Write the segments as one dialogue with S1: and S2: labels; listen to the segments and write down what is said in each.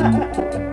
S1: thank you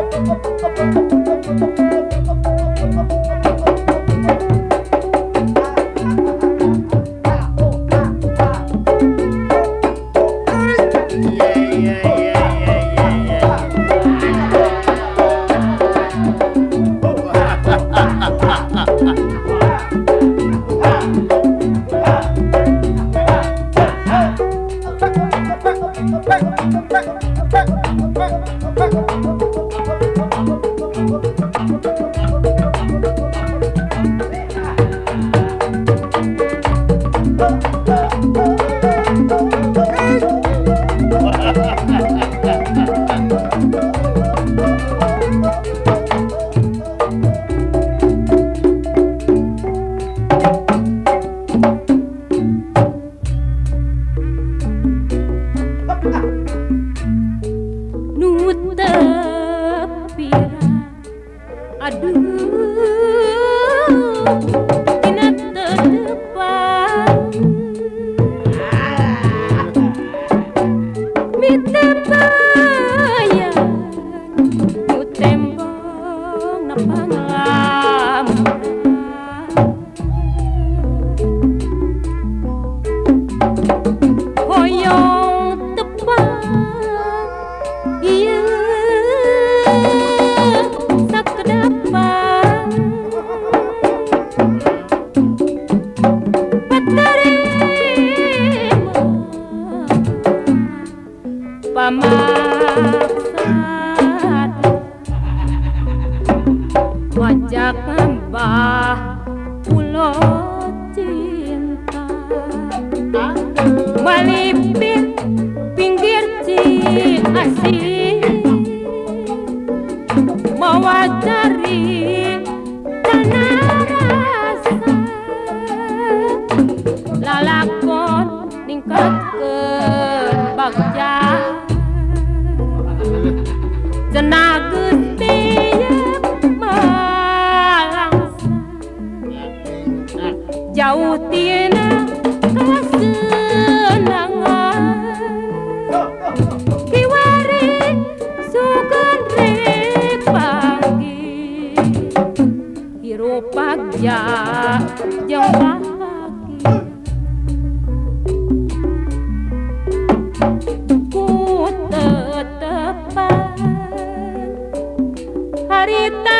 S1: Thank you. ahorita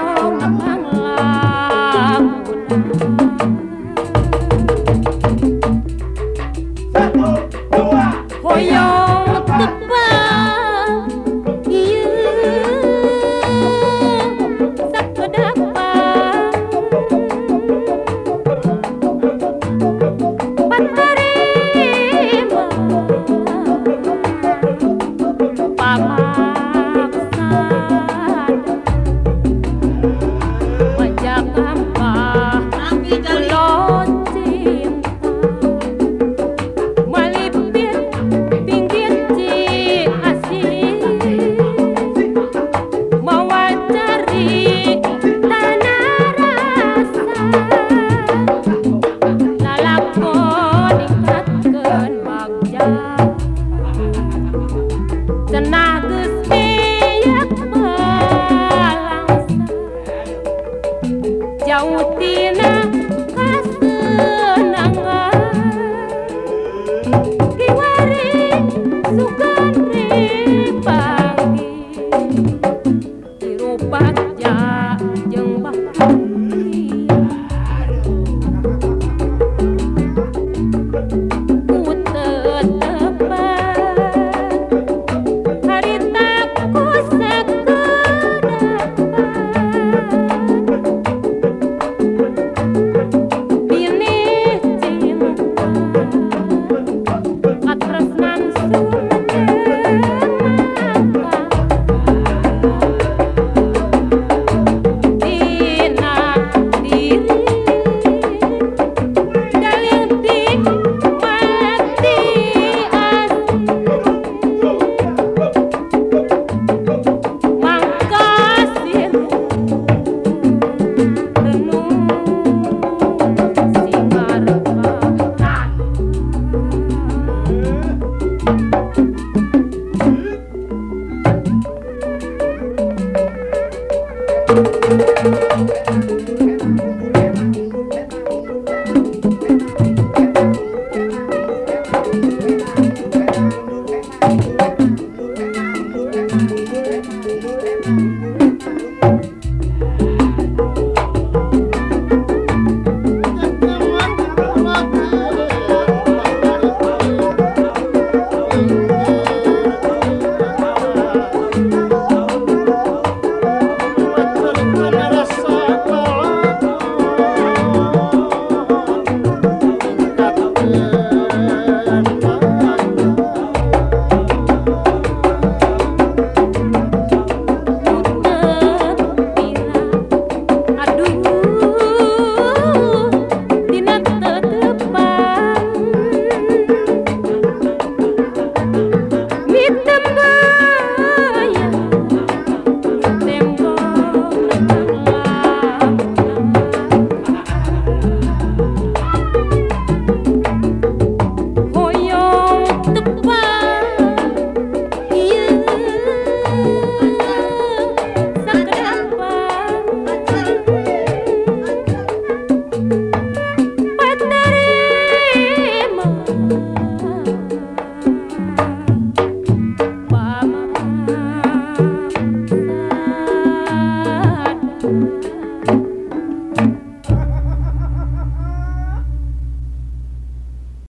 S1: I'm